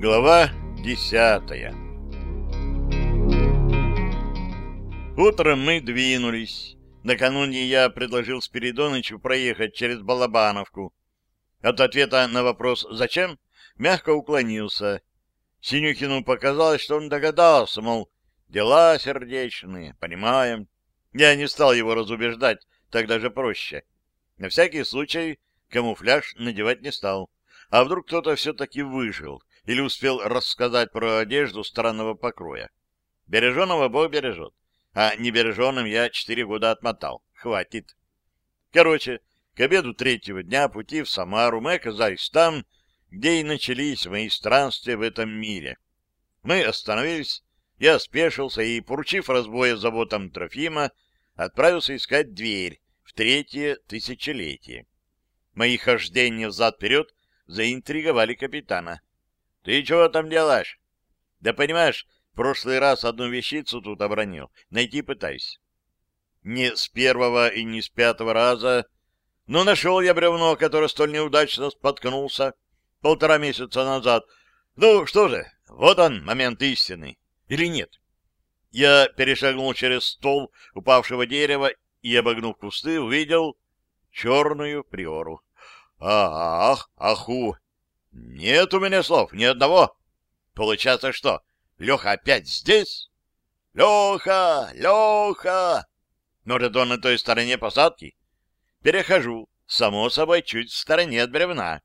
Глава десятая Утром мы двинулись. Накануне я предложил Спиридонычу проехать через Балабановку. От ответа на вопрос «Зачем?» мягко уклонился. Синюхину показалось, что он догадался, мол, дела сердечные, понимаем. Я не стал его разубеждать, так даже проще. На всякий случай камуфляж надевать не стал. А вдруг кто-то все-таки выжил или успел рассказать про одежду странного покроя. Береженого Бог бережет, а небереженным я четыре года отмотал. Хватит. Короче, к обеду третьего дня пути в Самару мы оказались там, где и начались мои странствия в этом мире. Мы остановились, я спешился и, поручив разбоя заботам Трофима, отправился искать дверь в третье тысячелетие. Мои хождения взад-вперед заинтриговали капитана. — Ты чего там делаешь? — Да понимаешь, в прошлый раз одну вещицу тут обронил. Найти пытаюсь. Не с первого и не с пятого раза, но нашел я бревно, которое столь неудачно споткнулся полтора месяца назад. Ну, что же, вот он, момент истины. Или нет? Я перешагнул через стол упавшего дерева и, обогнув кусты, увидел черную приору. Ах, аху! Нет у меня слов, ни одного. Получается что, Леха опять здесь? Леха! Леха! Может, он на той стороне посадки? Перехожу, само собой, чуть в стороне от бревна.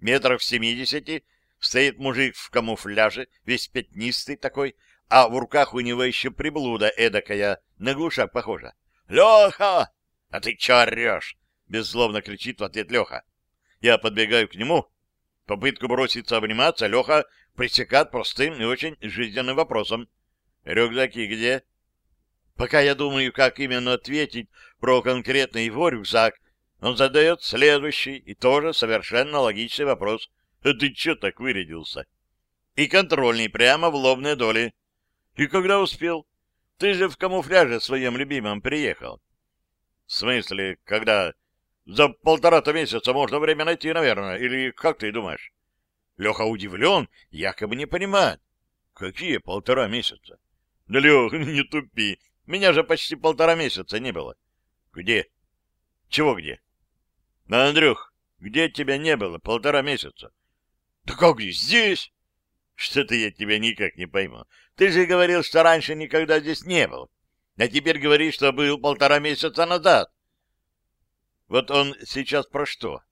Метров в семидесяти стоит мужик в камуфляже, весь пятнистый такой, а в руках у него еще приблуда эдакая, на глушак похожа. «Леха! А ты че орешь?» — беззлобно кричит в ответ Леха. Я подбегаю к нему. Попытку броситься обниматься Леха пресекает простым и очень жизненным вопросом. «Рюкзаки где?» Пока я думаю, как именно ответить про конкретный его рюкзак, он задает следующий и тоже совершенно логичный вопрос. «А ты че так вырядился?» И контрольный прямо в лобной доли. «И когда успел? Ты же в камуфляже своем любимом приехал». «В смысле, когда?» «За полтора-то месяца можно время найти, наверное. Или как ты думаешь?» Леха удивлен, якобы не понимает. «Какие полтора месяца?» «Да, Лех, не тупи. Меня же почти полтора месяца не было». «Где?» «Чего где?» «Ну, Андрюх, где тебя не было полтора месяца?» «Да как? Здесь?» «Что-то я тебя никак не пойму. Ты же говорил, что раньше никогда здесь не был. А теперь говоришь, что был полтора месяца назад. Вот он сейчас про что?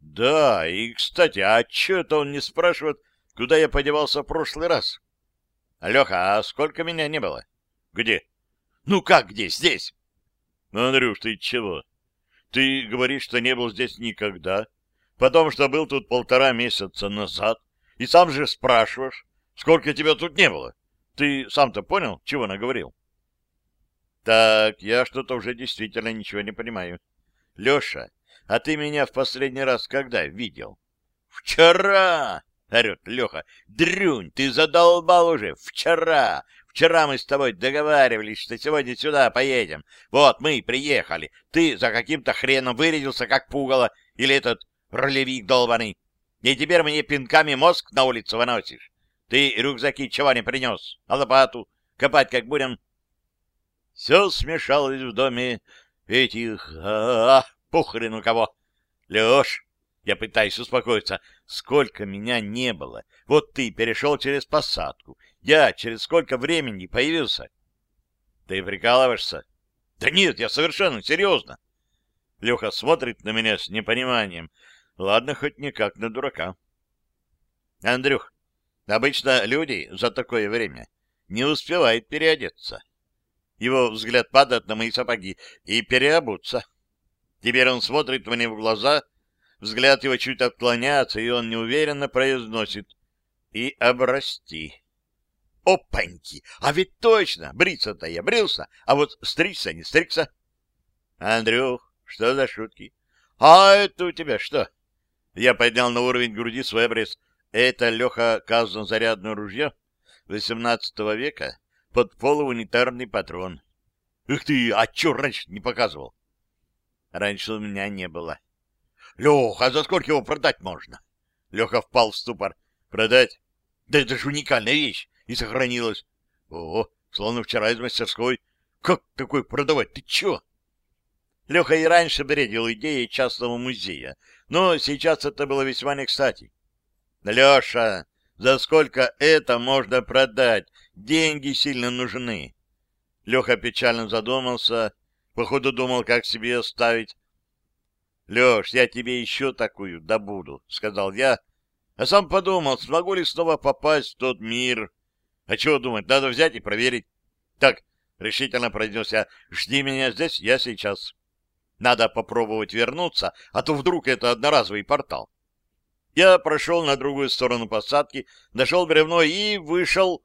Да, и, кстати, а что это он не спрашивает, куда я подевался в прошлый раз? Леха, а сколько меня не было? Где? Ну как где? Здесь? Ну, Андрюш, ты чего? Ты говоришь, что не был здесь никогда, потом, что был тут полтора месяца назад, и сам же спрашиваешь, сколько тебя тут не было. Ты сам-то понял, чего наговорил? Так, я что-то уже действительно ничего не понимаю. Леша, а ты меня в последний раз когда видел? Вчера! орет Леха. Дрюнь, ты задолбал уже. Вчера! Вчера мы с тобой договаривались, что сегодня сюда поедем. Вот мы приехали. Ты за каким-то хреном вырядился, как пугало, или этот ролевик долбаный. И теперь мне пинками мозг на улицу выносишь. Ты рюкзаки чего не принес? А лопату? Копать как будем? Все смешалось в доме этих... А, -а, -а похрен у кого. Леш, я пытаюсь успокоиться. Сколько меня не было. Вот ты перешел через посадку. Я через сколько времени появился? Ты прикалываешься? Да нет, я совершенно серьезно. Леха смотрит на меня с непониманием. Ладно, хоть не как на дурака. Андрюх, обычно люди за такое время не успевают переодеться. Его взгляд падает на мои сапоги и переобуться. Теперь он смотрит мне в глаза, взгляд его чуть отклоняется, и он неуверенно произносит «и обрасти». Опаньки! А ведь точно! Бриться-то я брился, а вот стричься не стригся. Андрюх, что за шутки? А это у тебя что? Я поднял на уровень груди свой обрез. Это Леха казан зарядное ружье XVIII века под полуунитарный патрон. Ух ты, а чё раньше не показывал? Раньше у меня не было. Леха, а за сколько его продать можно? Леха впал в ступор. Продать? Да это же уникальная вещь, и сохранилась. О, словно вчера из мастерской. Как такой продавать? Ты чё? Леха и раньше бредил идеей частного музея, но сейчас это было весьма не кстати. Леша, за сколько это можно продать? Деньги сильно нужны. Леха печально задумался, походу думал, как себе оставить. — Леш, я тебе еще такую добуду, — сказал я, а сам подумал, смогу ли снова попасть в тот мир. А чего думать, надо взять и проверить. Так, решительно произнес я, жди меня здесь, я сейчас. Надо попробовать вернуться, а то вдруг это одноразовый портал. Я прошел на другую сторону посадки, нашел бревно и вышел...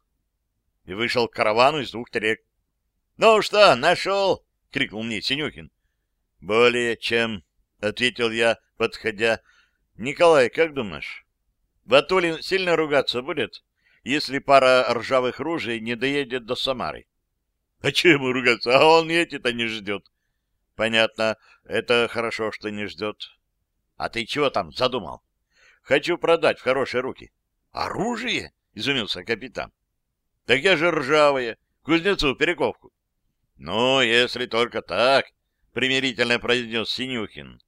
И вышел к каравану из двух телег. — Ну что, нашел? — крикнул мне Синюхин. — Более чем, — ответил я, подходя. — Николай, как думаешь, Батулин сильно ругаться будет, если пара ржавых ружей не доедет до Самары? — А чем ему ругаться? А он эти-то не ждет. — Понятно. Это хорошо, что не ждет. — А ты чего там задумал? — Хочу продать в хорошие руки. — Оружие? — изумился капитан. — Так я же ржавые. Кузнецу перековку. — Ну, если только так, — примирительно произнес Синюхин.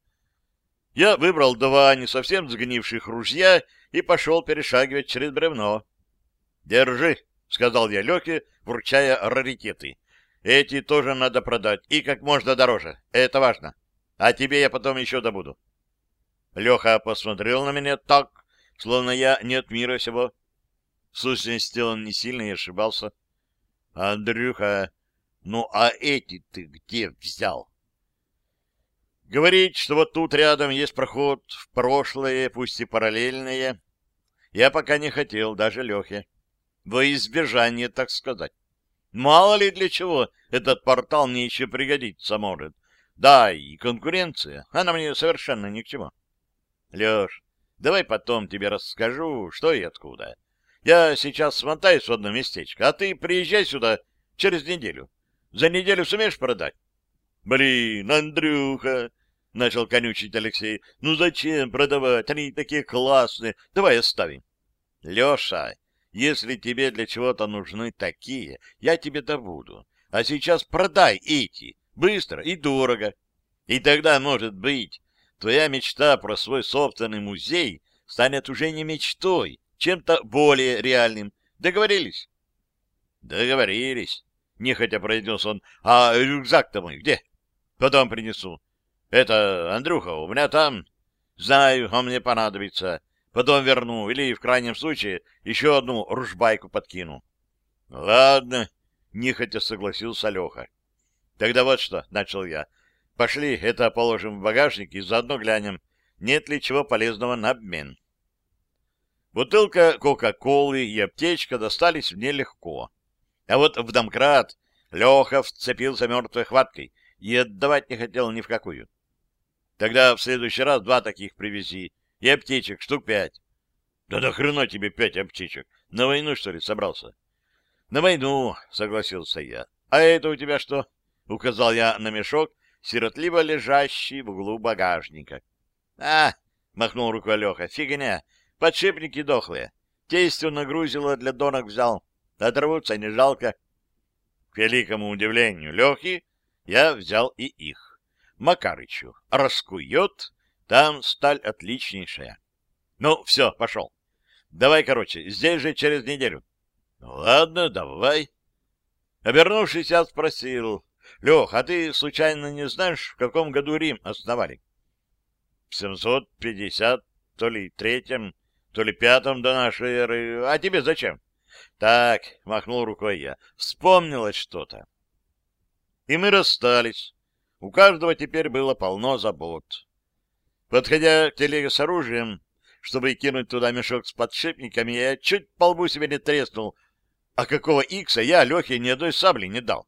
Я выбрал два не совсем сгнивших ружья и пошел перешагивать через бревно. — Держи, — сказал я Лехе, вручая раритеты. — Эти тоже надо продать, и как можно дороже. Это важно. А тебе я потом еще добуду. Леха посмотрел на меня так, словно я не от мира сего. В сущности, он не сильно и ошибался. — Андрюха, ну а эти ты где взял? Говорить, что вот тут рядом есть проход в прошлое, пусть и параллельное, я пока не хотел, даже Лехе. Во избежание, так сказать. Мало ли для чего этот портал мне еще пригодится может. Да, и конкуренция, она мне совершенно ни к чему. Леш, давай потом тебе расскажу, что и откуда. Я сейчас смотаюсь в одно местечко, а ты приезжай сюда через неделю. За неделю сумеешь продать? Блин, Андрюха, — начал конючить Алексей. — Ну зачем продавать? Они такие классные. Давай оставим. — Леша, если тебе для чего-то нужны такие, я тебе добуду. А сейчас продай эти. Быстро и дорого. И тогда, может быть, твоя мечта про свой собственный музей станет уже не мечтой, чем-то более реальным. Договорились? — Договорились, — нехотя произнес он. — А рюкзак-то мой где? — Потом принесу. Это, Андрюха, у меня там... Знаю, он мне понадобится. Потом верну, или, в крайнем случае, еще одну ружбайку подкину. Ладно, нехотя согласился Леха. Тогда вот что, начал я. Пошли, это положим в багажник и заодно глянем, нет ли чего полезного на обмен. Бутылка Кока-Колы и аптечка достались мне легко. А вот в домкрат Леха вцепился мертвой хваткой и отдавать не хотел ни в какую. Тогда в следующий раз два таких привези. И аптечек штук пять. Да до хрена тебе пять аптечек? На войну, что ли, собрался? На войну, согласился я. А это у тебя что? Указал я на мешок, сиротливо лежащий в углу багажника. А, махнул рукой Леха, фигня. Подшипники дохлые. Тестью нагрузила, для донок взял. Оторвутся не жалко. К великому удивлению Лехи я взял и их. Макарычу. Раскует, там сталь отличнейшая. Ну, все, пошел. Давай, короче, здесь же через неделю. Ладно, давай. Обернувшись, я спросил. Лех, а ты случайно не знаешь, в каком году Рим основали? В 750, то ли третьем, то ли пятом до нашей эры. А тебе зачем? Так, махнул рукой я. Вспомнилось что-то. И мы расстались. У каждого теперь было полно забот. Подходя к телеге с оружием, чтобы кинуть туда мешок с подшипниками, я чуть по лбу себе не треснул. А какого икса я Лехе ни одной сабли не дал?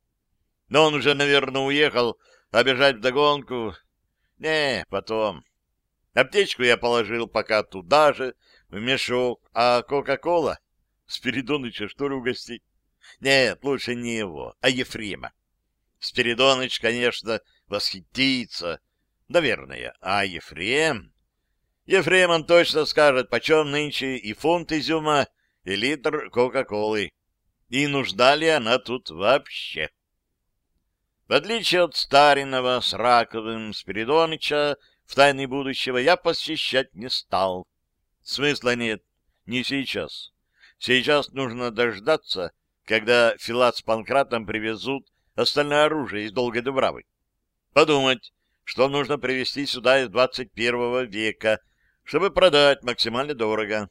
Но он уже, наверное, уехал, а бежать вдогонку... Не, потом. Аптечку я положил пока туда же, в мешок, а Кока-Кола? Спиридоныча, что ли, угостить? Нет, лучше не его, а Ефрема. Спиридоныч, конечно, восхитится, наверное, а Ефрем... Ефрем он точно скажет, почем нынче и фунт изюма, и литр Кока-Колы. И нужна ли она тут вообще? В отличие от старинного с Раковым Спиридоныча, в тайны будущего я посещать не стал. Смысла нет, не сейчас. Сейчас нужно дождаться, когда Филат с Панкратом привезут остальное оружие из Долгой Дубравы. Подумать, что нужно привезти сюда из 21 века, чтобы продать максимально дорого.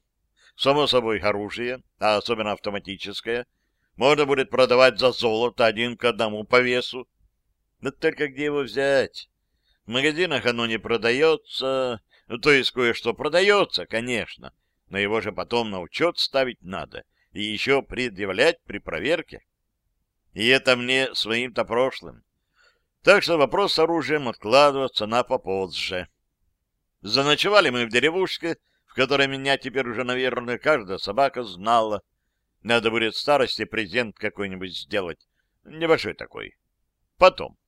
Само собой, оружие, а особенно автоматическое, можно будет продавать за золото один к одному по весу. Но только где его взять? В магазинах оно не продается, ну, то есть кое-что продается, конечно, но его же потом на учет ставить надо и еще предъявлять при проверке. И это мне своим-то прошлым. Так что вопрос с оружием откладываться на попозже. Заночевали мы в деревушке, в которой меня теперь уже, наверное, каждая собака знала. Надо будет старости презент какой-нибудь сделать. Небольшой такой. Потом.